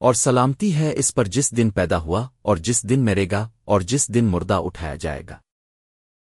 اور سلامتی ہے اس پر جس دن پیدا ہوا اور جس دن مرے گا اور جس دن مردہ اٹھایا جائے گا۔